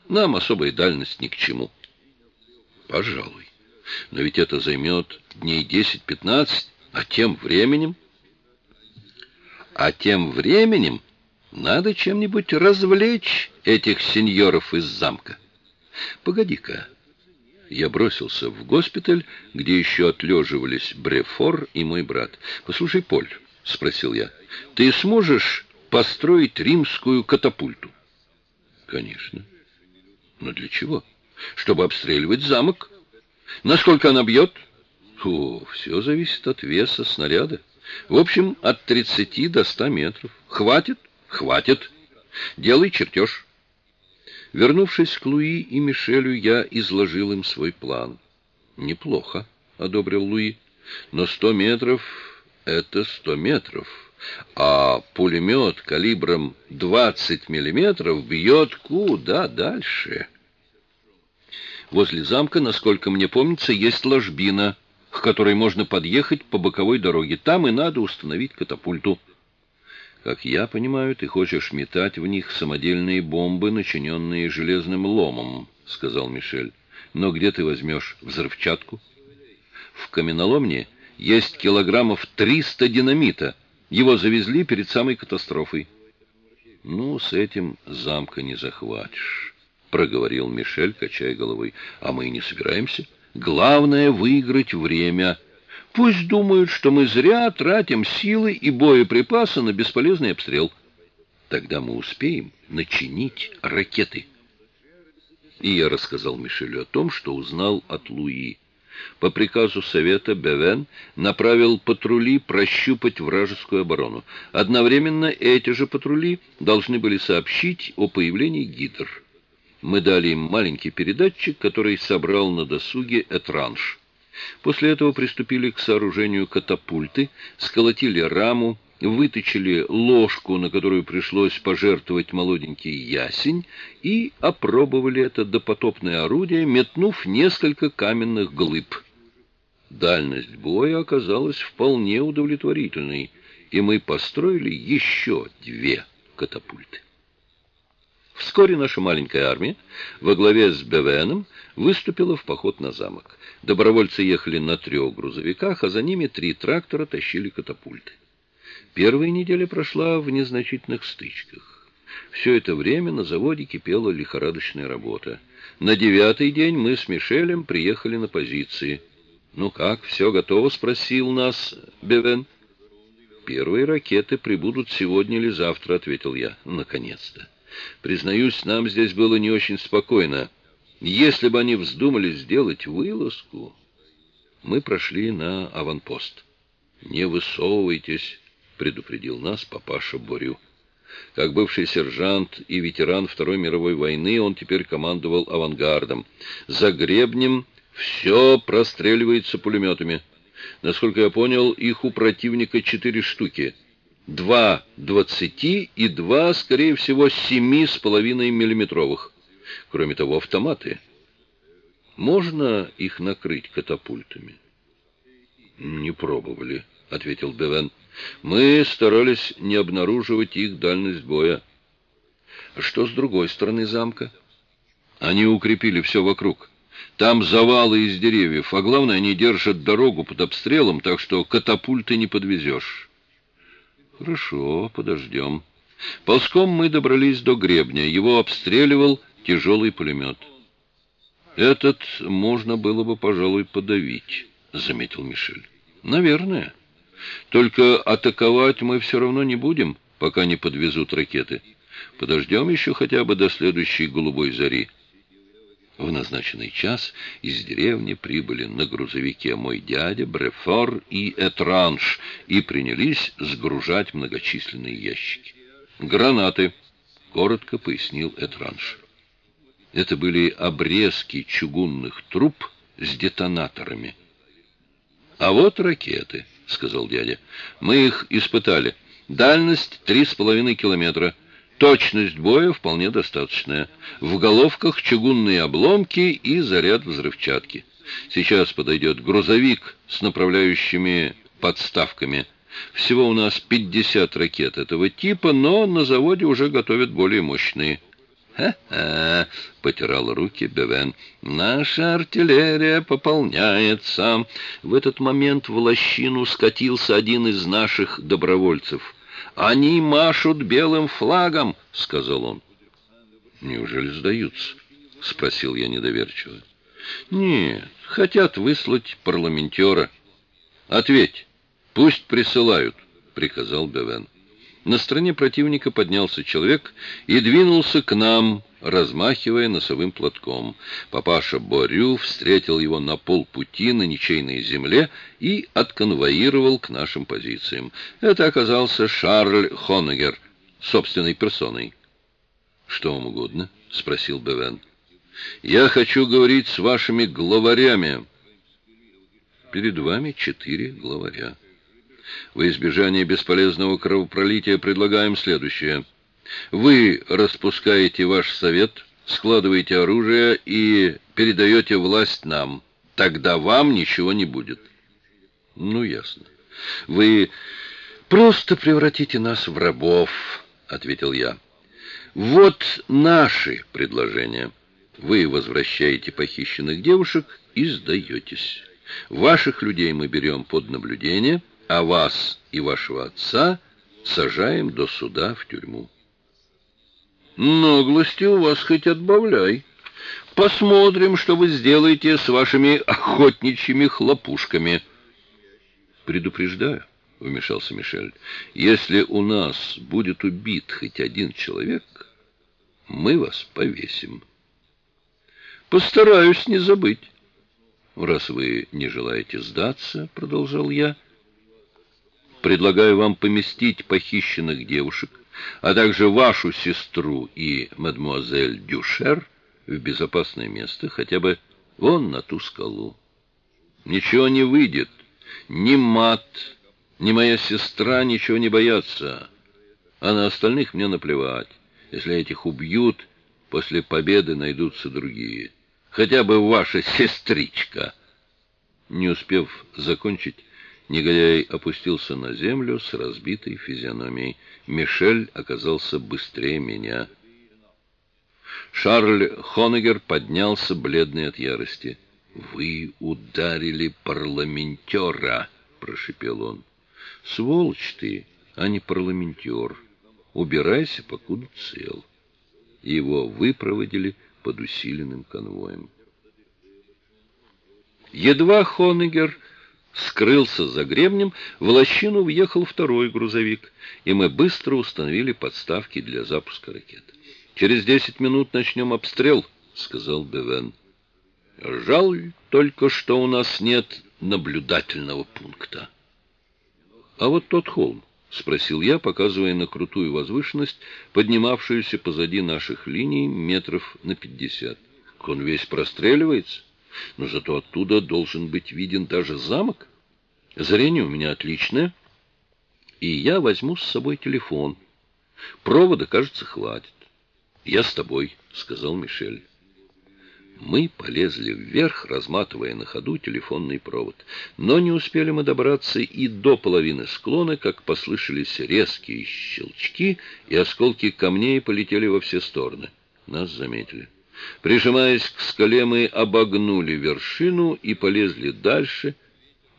Нам особая дальность ни к чему. Пожалуй. Но ведь это займет дней 10-15, а тем временем... А тем временем надо чем-нибудь развлечь этих сеньоров из замка. Погоди-ка. Я бросился в госпиталь, где еще отлеживались Брефор и мой брат. «Послушай, Поль», — спросил я, — «ты сможешь построить римскую катапульту?» «Конечно». «Но для чего?» «Чтобы обстреливать замок». «Насколько она бьет?» «О, все зависит от веса снаряда. В общем, от 30 до 100 метров. Хватит? Хватит. Делай чертеж». Вернувшись к Луи и Мишелю, я изложил им свой план. «Неплохо», — одобрил Луи, — «но сто метров — это сто метров, а пулемет калибром 20 миллиметров бьет куда дальше». Возле замка, насколько мне помнится, есть ложбина, к которой можно подъехать по боковой дороге. Там и надо установить катапульту. Как я понимаю, ты хочешь метать в них самодельные бомбы, начиненные железным ломом, — сказал Мишель. Но где ты возьмешь взрывчатку? В каменоломне есть килограммов триста динамита. Его завезли перед самой катастрофой. Ну, с этим замка не захватишь, — проговорил Мишель, качая головой. А мы и не собираемся. Главное — выиграть время — Пусть думают, что мы зря тратим силы и боеприпасы на бесполезный обстрел. Тогда мы успеем начинить ракеты. И я рассказал Мишелю о том, что узнал от Луи. По приказу Совета Бевен направил патрули прощупать вражескую оборону. Одновременно эти же патрули должны были сообщить о появлении гидр. Мы дали им маленький передатчик, который собрал на досуге Этранж. После этого приступили к сооружению катапульты, сколотили раму, выточили ложку, на которую пришлось пожертвовать молоденький ясень, и опробовали это допотопное орудие, метнув несколько каменных глыб. Дальность боя оказалась вполне удовлетворительной, и мы построили еще две катапульты. Вскоре наша маленькая армия во главе с Бевеном выступила в поход на замок. Добровольцы ехали на трех грузовиках, а за ними три трактора тащили катапульты. Первая неделя прошла в незначительных стычках. Все это время на заводе кипела лихорадочная работа. На девятый день мы с Мишелем приехали на позиции. «Ну как, все готово?» — спросил нас Бевен. «Первые ракеты прибудут сегодня или завтра», — ответил я. «Наконец-то». Признаюсь, нам здесь было не очень спокойно. Если бы они вздумали сделать вылазку... Мы прошли на аванпост. «Не высовывайтесь», — предупредил нас папаша Борю. Как бывший сержант и ветеран Второй мировой войны, он теперь командовал авангардом. За гребнем все простреливается пулеметами. Насколько я понял, их у противника четыре штуки — два двадцати и два, скорее всего, семи с половиной миллиметровых. Кроме того, автоматы. Можно их накрыть катапультами? Не пробовали, ответил Бевен. Мы старались не обнаруживать их дальность боя. Что с другой стороны замка? Они укрепили все вокруг. Там завалы из деревьев, а главное, они держат дорогу под обстрелом, так что катапульты не подвезешь. Хорошо, подождем. Ползком мы добрались до гребня. Его обстреливал тяжелый пулемет. Этот можно было бы, пожалуй, подавить, заметил Мишель. Наверное. Только атаковать мы все равно не будем, пока не подвезут ракеты. Подождем еще хотя бы до следующей голубой зари. В назначенный час из деревни прибыли на грузовике мой дядя, Брефор и Этранж и принялись сгружать многочисленные ящики. «Гранаты», — коротко пояснил Этранж. Это были обрезки чугунных труб с детонаторами. «А вот ракеты», — сказал дядя. «Мы их испытали. Дальность три с половиной километра». Точность боя вполне достаточная. В головках чугунные обломки и заряд взрывчатки. Сейчас подойдет грузовик с направляющими подставками. Всего у нас 50 ракет этого типа, но на заводе уже готовят более мощные. «Ха-ха!» — потирал руки Бевен. «Наша артиллерия пополняется!» В этот момент в лощину скатился один из наших добровольцев — «Они машут белым флагом», — сказал он. «Неужели сдаются?» — спросил я недоверчиво. «Нет, хотят выслать парламентера». «Ответь, пусть присылают», — приказал Бевен. На стороне противника поднялся человек и двинулся к нам, размахивая носовым платком. Папаша Борю встретил его на полпути на ничейной земле и отконвоировал к нашим позициям. Это оказался Шарль Хонегер, собственной персоной. «Что вам угодно?» — спросил Бевен. «Я хочу говорить с вашими главарями». «Перед вами четыре главаря». Во избежание бесполезного кровопролития предлагаем следующее — вы распускаете ваш совет, складываете оружие и передаете власть нам. Тогда вам ничего не будет. Ну, ясно. Вы просто превратите нас в рабов, ответил я. Вот наши предложения. Вы возвращаете похищенных девушек и сдаетесь. Ваших людей мы берем под наблюдение, а вас и вашего отца сажаем до суда в тюрьму. Наглости у вас хоть отбавляй. Посмотрим, что вы сделаете с вашими охотничьими хлопушками. Предупреждаю, — вмешался Мишель, — если у нас будет убит хоть один человек, мы вас повесим. Постараюсь не забыть. Раз вы не желаете сдаться, — продолжал я, — предлагаю вам поместить похищенных девушек а также вашу сестру и мадмуазель Дюшер в безопасное место, хотя бы вон на ту скалу. Ничего не выйдет. Ни мат, ни моя сестра ничего не боятся. А на остальных мне наплевать. Если этих убьют, после победы найдутся другие. Хотя бы ваша сестричка. Не успев закончить, Негодяй опустился на землю с разбитой физиономией. Мишель оказался быстрее меня. Шарль Хонегер поднялся, бледный от ярости. «Вы ударили парламентера!» — прошипел он. «Сволочь ты, а не парламентер! Убирайся, покуда цел!» Его выпроводили под усиленным конвоем. Едва Хонегер скрылся за гребнем, в лощину въехал второй грузовик, и мы быстро установили подставки для запуска ракет. «Через десять минут начнем обстрел», — сказал Бевен. «Жаль только, что у нас нет наблюдательного пункта». «А вот тот холм», — спросил я, показывая на крутую возвышенность, поднимавшуюся позади наших линий метров на пятьдесят. «Он весь простреливается?» Но зато оттуда должен быть виден даже замок. Зрение у меня отличное, и я возьму с собой телефон. Провода, кажется, хватит. Я с тобой, сказал Мишель. Мы полезли вверх, разматывая на ходу телефонный провод. Но не успели мы добраться и до половины склона, как послышались резкие щелчки, и осколки камней полетели во все стороны. Нас заметили. Прижимаясь к скале, мы обогнули вершину и полезли дальше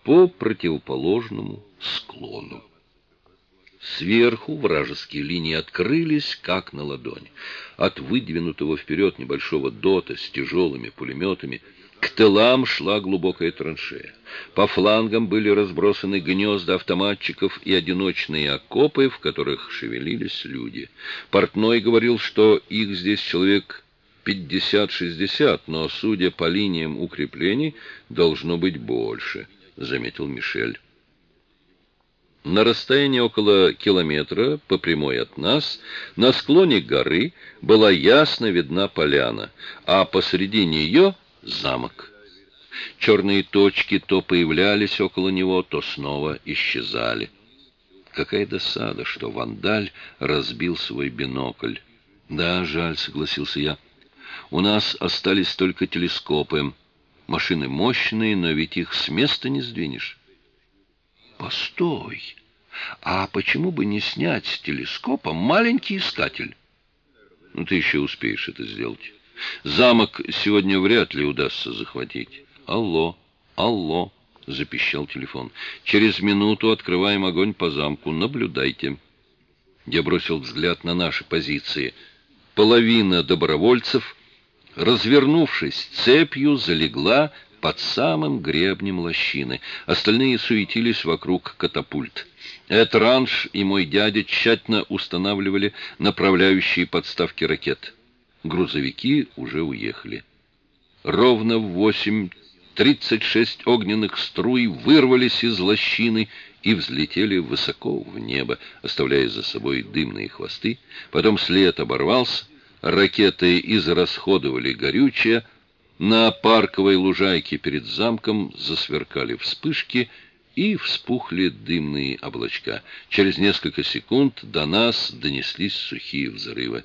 по противоположному склону. Сверху вражеские линии открылись, как на ладони. От выдвинутого вперед небольшого дота с тяжелыми пулеметами к тылам шла глубокая траншея. По флангам были разбросаны гнезда автоматчиков и одиночные окопы, в которых шевелились люди. Портной говорил, что их здесь человек 50-60, но, судя по линиям укреплений, должно быть больше, — заметил Мишель. На расстоянии около километра по прямой от нас, на склоне горы, была ясно видна поляна, а посреди нее — замок. Черные точки то появлялись около него, то снова исчезали. Какая досада, что Вандаль разбил свой бинокль. Да, жаль, согласился я. У нас остались только телескопы. Машины мощные, но ведь их с места не сдвинешь. Постой! А почему бы не снять с телескопа маленький искатель? Ну, ты еще успеешь это сделать. Замок сегодня вряд ли удастся захватить. Алло, алло, запищал телефон. Через минуту открываем огонь по замку. Наблюдайте. Я бросил взгляд на наши позиции. Половина добровольцев, развернувшись цепью, залегла под самым гребнем лощины. Остальные суетились вокруг катапульт. Этранж и мой дядя тщательно устанавливали направляющие подставки ракет. Грузовики уже уехали. Ровно в восемь тридцать шесть огненных струй вырвались из лощины и взлетели высоко в небо, оставляя за собой дымные хвосты. Потом след оборвался, ракеты израсходовали горючее, на парковой лужайке перед замком засверкали вспышки и вспухли дымные облачка. Через несколько секунд до нас донеслись сухие взрывы.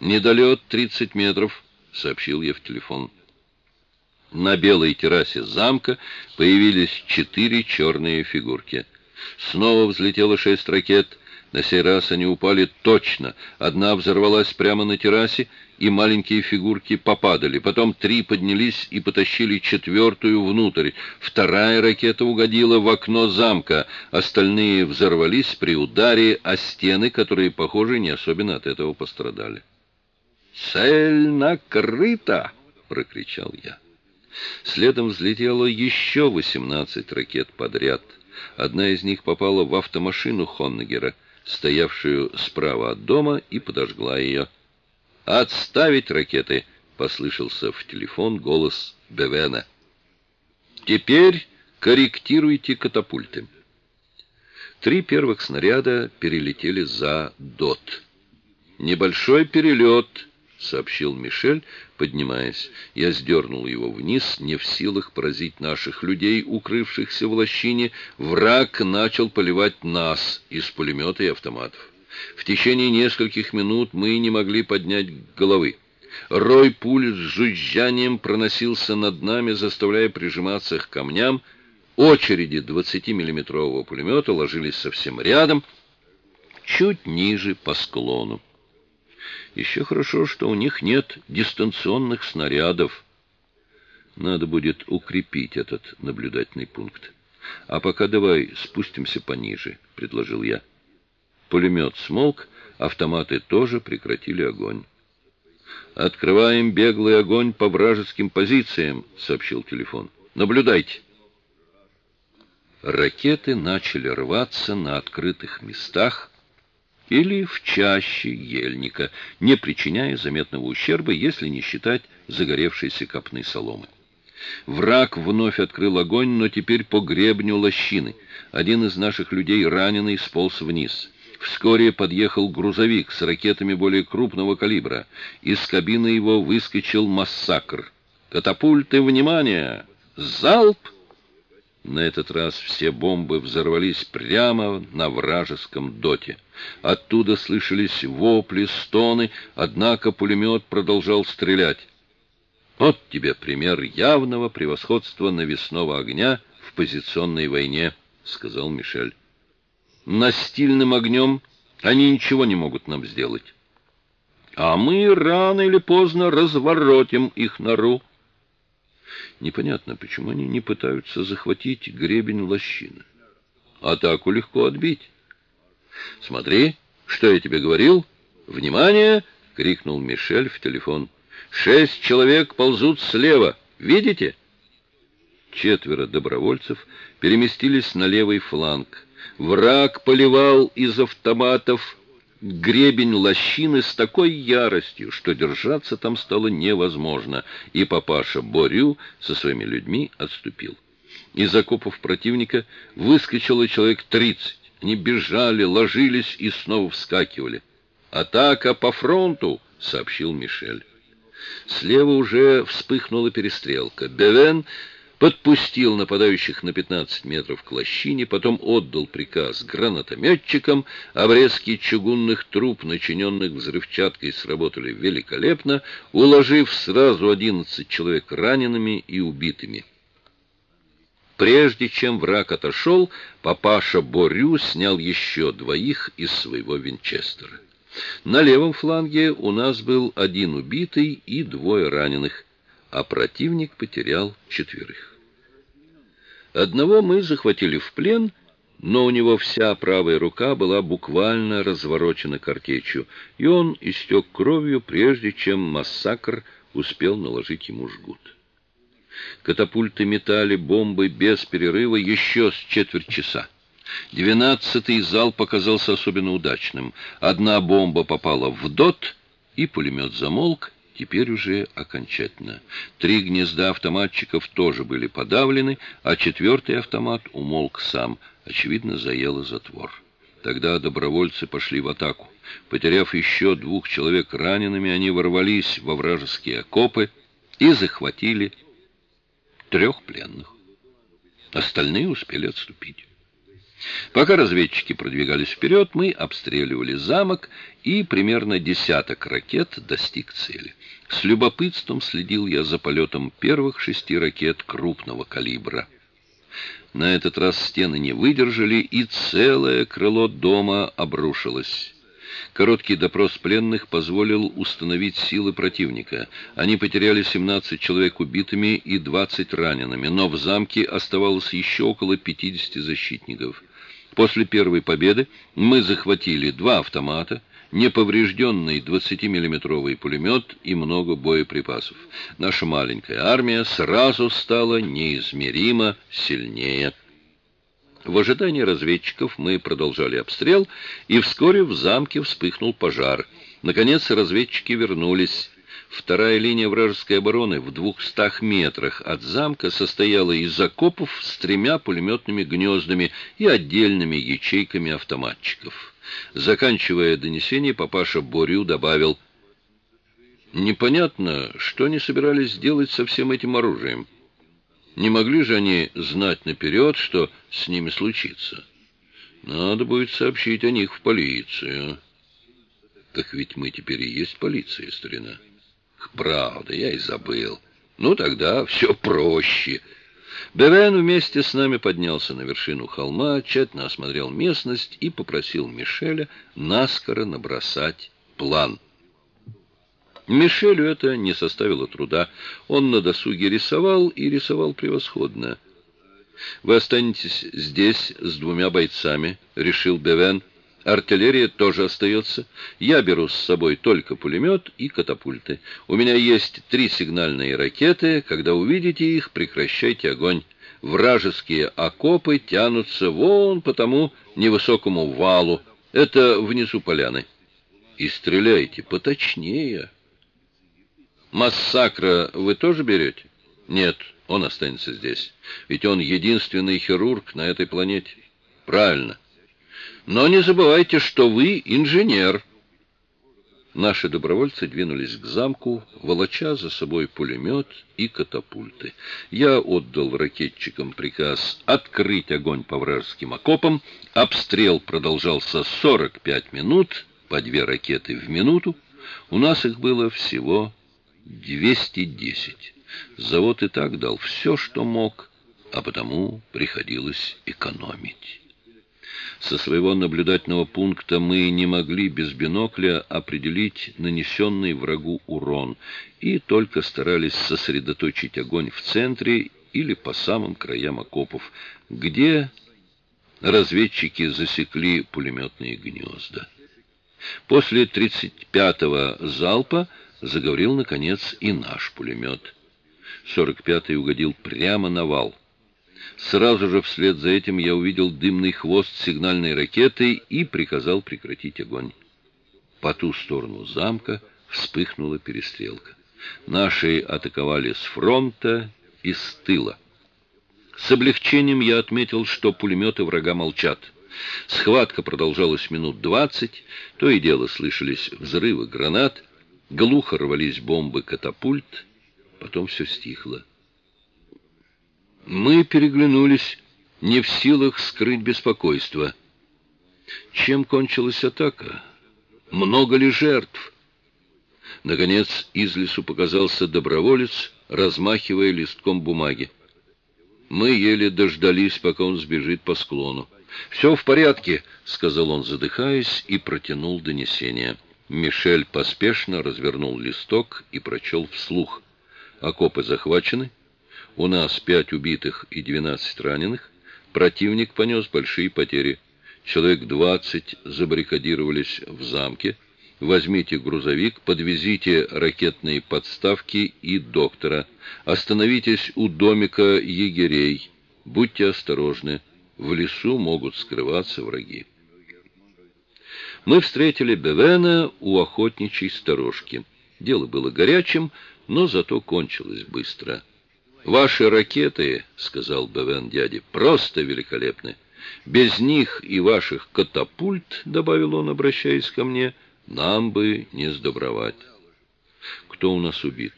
«Недолет тридцать метров», — сообщил я в телефон. На белой террасе замка появились четыре черные фигурки. Снова взлетело шесть ракет, на сей раз они упали точно. Одна взорвалась прямо на террасе, и маленькие фигурки попадали. Потом три поднялись и потащили четвертую внутрь. Вторая ракета угодила в окно замка. Остальные взорвались при ударе о стены, которые, похоже, не особенно от этого пострадали. «Цель накрыта!» — прокричал я. Следом взлетело еще восемнадцать ракет подряд. Одна из них попала в автомашину Хоннегера — стоявшую справа от дома, и подожгла ее. «Отставить ракеты!» — послышался в телефон голос Бевена. «Теперь корректируйте катапульты». Три первых снаряда перелетели за ДОТ. «Небольшой перелет», — сообщил Мишель, поднимаясь. Я сдернул его вниз, не в силах поразить наших людей, укрывшихся в лощине. Враг начал поливать нас из пулемета и автоматов. В течение нескольких минут мы не могли поднять головы. Рой пуль с жужжанием проносился над нами, заставляя прижиматься к камням. Очереди 20-миллиметрового пулемета ложились совсем рядом, чуть ниже по склону. Еще хорошо, что у них нет дистанционных снарядов. Надо будет укрепить этот наблюдательный пункт. А пока давай спустимся пониже, — предложил я. Пулемет смолк, автоматы тоже прекратили огонь. «Открываем беглый огонь по вражеским позициям», — сообщил телефон. «Наблюдайте». Ракеты начали рваться на открытых местах, или в чаще ельника, не причиняя заметного ущерба, если не считать загоревшейся копны соломы. Враг вновь открыл огонь, но теперь по гребню лощины. Один из наших людей, раненый, сполз вниз. Вскоре подъехал грузовик с ракетами более крупного калибра. Из кабины его выскочил массакр. «Катапульты, внимание! Залп!» На этот раз все бомбы взорвались прямо на вражеском доте. Оттуда слышались вопли, стоны, однако пулемет продолжал стрелять. Вот тебе пример явного превосходства навесного огня в позиционной войне, сказал Мишель. Настильным огнем они ничего не могут нам сделать. А мы рано или поздно разворотим их нору. Непонятно, почему они не пытаются захватить гребень лощины. Атаку легко отбить. Смотри, что я тебе говорил? Внимание! крикнул Мишель в телефон. Шесть человек ползут слева. Видите? Четверо добровольцев переместились на левый фланг. Враг поливал из автоматов гребень лощины с такой яростью, что держаться там стало невозможно, и папаша Борю со своими людьми отступил. Из окопов противника выскочило человек тридцать. Они бежали, ложились и снова вскакивали. «Атака по фронту!» — сообщил Мишель. Слева уже вспыхнула перестрелка. Бевен подпустил нападающих на 15 метров к лощине, потом отдал приказ гранатометчикам, обрезки чугунных труб, начиненных взрывчаткой, сработали великолепно, уложив сразу 11 человек ранеными и убитыми. Прежде чем враг отошел, папаша Борю снял еще двоих из своего винчестера. На левом фланге у нас был один убитый и двое раненых, а противник потерял четверых. Одного мы захватили в плен, но у него вся правая рука была буквально разворочена картечью, и он истек кровью, прежде чем массакр успел наложить ему жгут. Катапульты метали бомбы без перерыва еще с четверть часа. Двенадцатый зал показался особенно удачным. Одна бомба попала в дот, и пулемет замолк, теперь уже окончательно. Три гнезда автоматчиков тоже были подавлены, а четвертый автомат умолк сам, очевидно, заело затвор. Тогда добровольцы пошли в атаку. Потеряв еще двух человек ранеными, они ворвались во вражеские окопы и захватили трех пленных. Остальные успели отступить. Пока разведчики продвигались вперед, мы обстреливали замок, и примерно десяток ракет достиг цели. С любопытством следил я за полетом первых шести ракет крупного калибра. На этот раз стены не выдержали, и целое крыло дома обрушилось. Короткий допрос пленных позволил установить силы противника. Они потеряли 17 человек убитыми и 20 ранеными, но в замке оставалось еще около 50 защитников. После первой победы мы захватили два автомата, неповрежденный 20-миллиметровый пулемет и много боеприпасов. Наша маленькая армия сразу стала неизмеримо сильнее. В ожидании разведчиков мы продолжали обстрел, и вскоре в замке вспыхнул пожар. Наконец разведчики вернулись. Вторая линия вражеской обороны в двухстах метрах от замка состояла из окопов с тремя пулеметными гнездами и отдельными ячейками автоматчиков. Заканчивая донесение, папаша Борю добавил, «Непонятно, что они собирались сделать со всем этим оружием. Не могли же они знать наперед, что с ними случится? Надо будет сообщить о них в полицию». «Так ведь мы теперь и есть полиция, старина». Правда, я и забыл. Ну, тогда все проще. Бевен вместе с нами поднялся на вершину холма, тщательно осмотрел местность и попросил Мишеля наскоро набросать план. Мишелю это не составило труда. Он на досуге рисовал и рисовал превосходно. «Вы останетесь здесь с двумя бойцами», — решил Бевен. Артиллерия тоже остается. Я беру с собой только пулемет и катапульты. У меня есть три сигнальные ракеты. Когда увидите их, прекращайте огонь. Вражеские окопы тянутся вон по тому невысокому валу. Это внизу поляны. И стреляйте поточнее. Массакра вы тоже берете? Нет, он останется здесь. Ведь он единственный хирург на этой планете. Правильно. Но не забывайте, что вы инженер. Наши добровольцы двинулись к замку, волоча за собой пулемет и катапульты. Я отдал ракетчикам приказ открыть огонь по вражеским окопам. Обстрел продолжался 45 минут, по две ракеты в минуту. У нас их было всего 210. Завод и так дал все, что мог, а потому приходилось экономить. Со своего наблюдательного пункта мы не могли без бинокля определить нанесенный врагу урон и только старались сосредоточить огонь в центре или по самым краям окопов, где разведчики засекли пулеметные гнезда. После 35-го залпа заговорил, наконец, и наш пулемет. 45-й угодил прямо на вал. Сразу же вслед за этим я увидел дымный хвост сигнальной ракеты и приказал прекратить огонь. По ту сторону замка вспыхнула перестрелка. Наши атаковали с фронта и с тыла. С облегчением я отметил, что пулеметы врага молчат. Схватка продолжалась минут двадцать, то и дело слышались взрывы гранат, глухо рвались бомбы катапульт, потом все стихло. Мы переглянулись, не в силах скрыть беспокойство. Чем кончилась атака? Много ли жертв? Наконец из лесу показался доброволец, размахивая листком бумаги. Мы еле дождались, пока он сбежит по склону. «Все в порядке», — сказал он, задыхаясь, и протянул донесение. Мишель поспешно развернул листок и прочел вслух. «Окопы захвачены. У нас пять убитых и двенадцать раненых. Противник понес большие потери. Человек двадцать забаррикадировались в замке. Возьмите грузовик, подвезите ракетные подставки и доктора. Остановитесь у домика егерей. Будьте осторожны. В лесу могут скрываться враги. Мы встретили Бевена у охотничьей сторожки. Дело было горячим, но зато кончилось быстро. «Ваши ракеты, — сказал Бевен дяде, — просто великолепны. Без них и ваших катапульт, — добавил он, обращаясь ко мне, — нам бы не сдобровать. Кто у нас убит?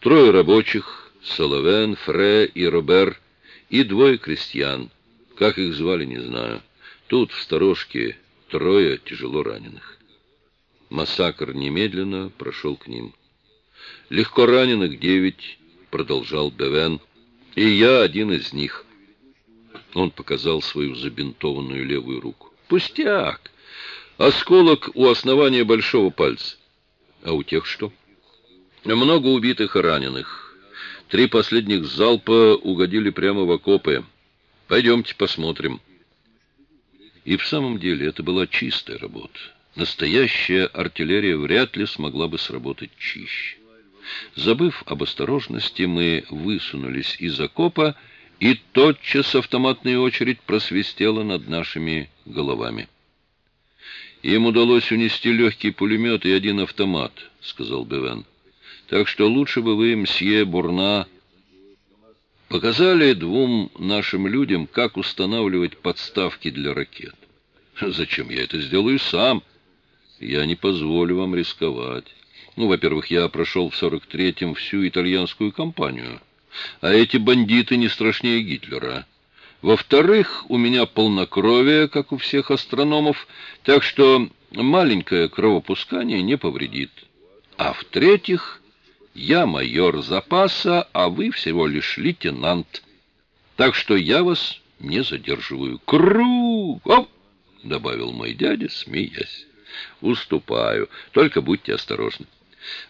Трое рабочих, Соловен, Фре и Робер, и двое крестьян. Как их звали, не знаю. Тут, в сторожке, трое тяжело раненых. Массакр немедленно прошел к ним. Легко раненых девять, продолжал Бевен, и я один из них. Он показал свою забинтованную левую руку. Пустяк! Осколок у основания большого пальца. А у тех что? Много убитых и раненых. Три последних залпа угодили прямо в окопы. Пойдемте посмотрим. И в самом деле это была чистая работа. Настоящая артиллерия вряд ли смогла бы сработать чище. Забыв об осторожности, мы высунулись из окопа, и тотчас автоматная очередь просвистела над нашими головами. Им удалось унести легкий пулемет и один автомат, — сказал Бевен. Так что лучше бы вы, мсье Бурна, показали двум нашим людям, как устанавливать подставки для ракет. Зачем я это сделаю сам? Я не позволю вам рисковать. Ну, во-первых, я прошел в 43-м всю итальянскую кампанию, а эти бандиты не страшнее Гитлера. Во-вторых, у меня полнокровие, как у всех астрономов, так что маленькое кровопускание не повредит. А в-третьих, я майор запаса, а вы всего лишь лейтенант. Так что я вас не задерживаю. Круг! Оп! — добавил мой дядя, смеясь. «Уступаю. Только будьте осторожны».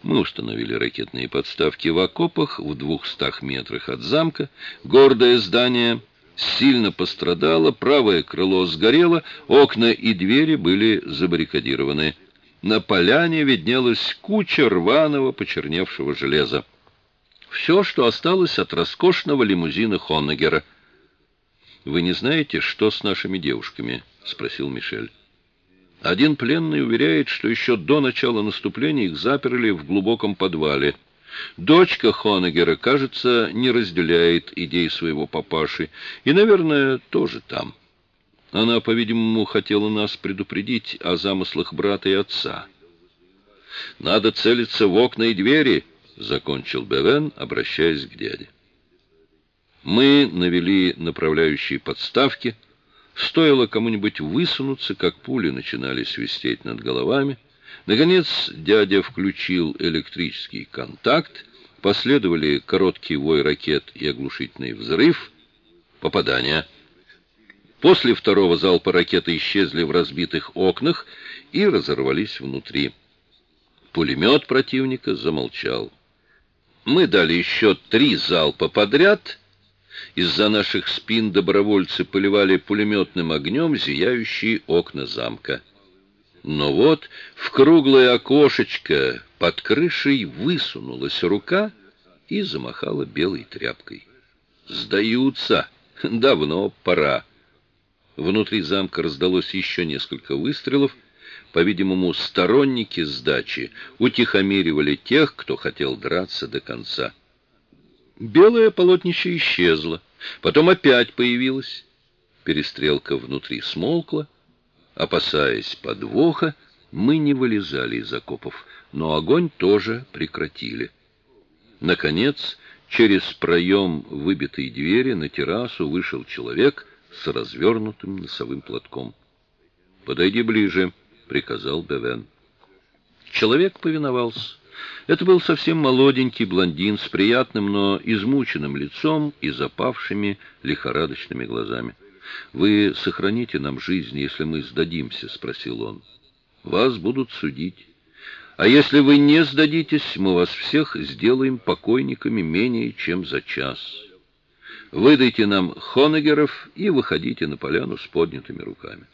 Мы установили ракетные подставки в окопах в двухстах метрах от замка. Гордое здание сильно пострадало, правое крыло сгорело, окна и двери были забаррикадированы. На поляне виднелась куча рваного почерневшего железа. Все, что осталось от роскошного лимузина Хоннегера. «Вы не знаете, что с нашими девушками?» — спросил Мишель. Один пленный уверяет, что еще до начала наступления их заперли в глубоком подвале — Дочка Хонегера, кажется, не разделяет идей своего папаши и, наверное, тоже там. Она, по-видимому, хотела нас предупредить о замыслах брата и отца. «Надо целиться в окна и двери», — закончил Бевен, обращаясь к дяде. Мы навели направляющие подставки. Стоило кому-нибудь высунуться, как пули начинали свистеть над головами. Наконец дядя включил электрический контакт, последовали короткий вой ракет и оглушительный взрыв. Попадание. После второго залпа ракеты исчезли в разбитых окнах и разорвались внутри. Пулемет противника замолчал. Мы дали еще три залпа подряд. Из-за наших спин добровольцы поливали пулеметным огнем зияющие окна замка. Но вот в круглое окошечко под крышей высунулась рука и замахала белой тряпкой. «Сдаются! Давно пора!» Внутри замка раздалось еще несколько выстрелов. По-видимому, сторонники сдачи утихомиривали тех, кто хотел драться до конца. Белое полотнище исчезло, потом опять появилось. Перестрелка внутри смолкла. Опасаясь подвоха, мы не вылезали из окопов, но огонь тоже прекратили. Наконец, через проем выбитой двери на террасу вышел человек — с развернутым носовым платком. «Подойди ближе», — приказал Бевен. Человек повиновался. Это был совсем молоденький блондин с приятным, но измученным лицом и запавшими лихорадочными глазами. «Вы сохраните нам жизнь, если мы сдадимся?» — спросил он. «Вас будут судить. А если вы не сдадитесь, мы вас всех сделаем покойниками менее чем за час». Выдайте нам Хонегеров и выходите на поляну с поднятыми руками.